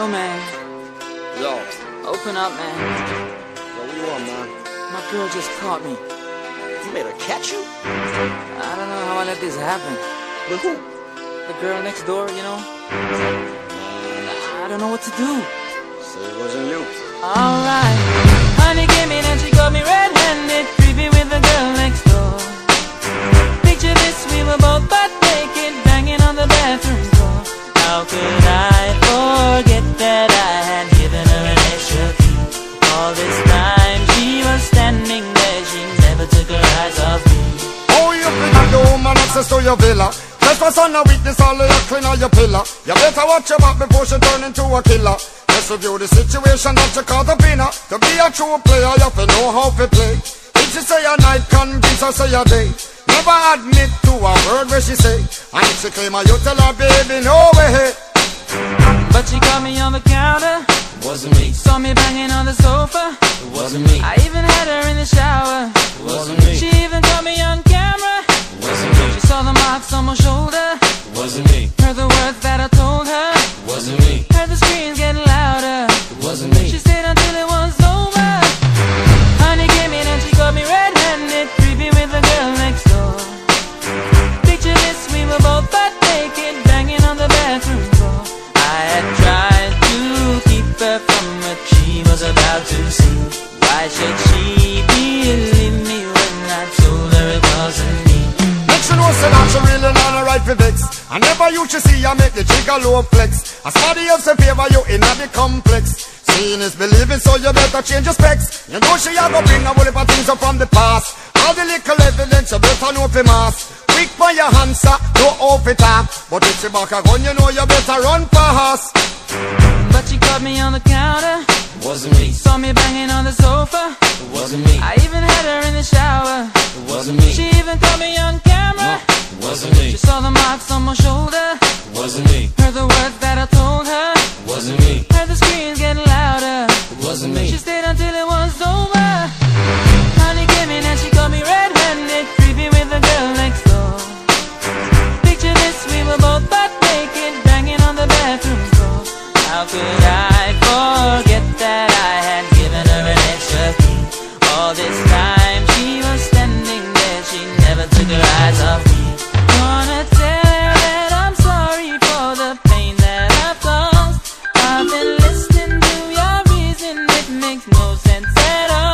Yo, man. Yo. Open up, man. Yo, what you want, man? My girl just caught me. You made her catch you? I don't know how I let this happen. With who? The girl next door, you know? I don't know what to do. Say it wasn't you. Alright. Access to your villa. Trespass on a weakness, all of your clean on your pillar. You better watch your back before she turn into a killer. Just review the situation that you caught up in her. To be a true player, you have to know how to play. If she say a night, convince her say a day. Never admit to a word where she say. And if she claim her, you tell her, baby, no way. But she caught me on the counter, Wasn't me, saw me banging on the sofa. it wasn't me, I even had her in the shower. it wasn't me, She even caught me on keep from what she was about to see. Why should she believe me when I told her it wasn't me? Make she know say that she really not a right for vex. I never you should see I make the jigger low flex. As somebody else in favor you in the complex. Seeing is believing, so you better change your specs. You know she a go bring a whole heap of things up from the past. All the little evidence you better know for mass. Quick by your answer, no off it. But if she back a gun, you know you better run fast. Caught me on the counter, It wasn't me, saw me banging on the sofa. it wasn't me, I even had her in the shower. it wasn't me, She even caught me on camera. it wasn't me, She saw the marks on my shoulder. it wasn't me, Heard the words that I told her. it wasn't me, Heard the screams getting louder. it wasn't me, She stayed until it that